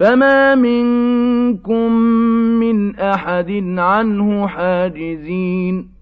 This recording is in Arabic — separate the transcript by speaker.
Speaker 1: فما منكم من أحد عنه حاجزين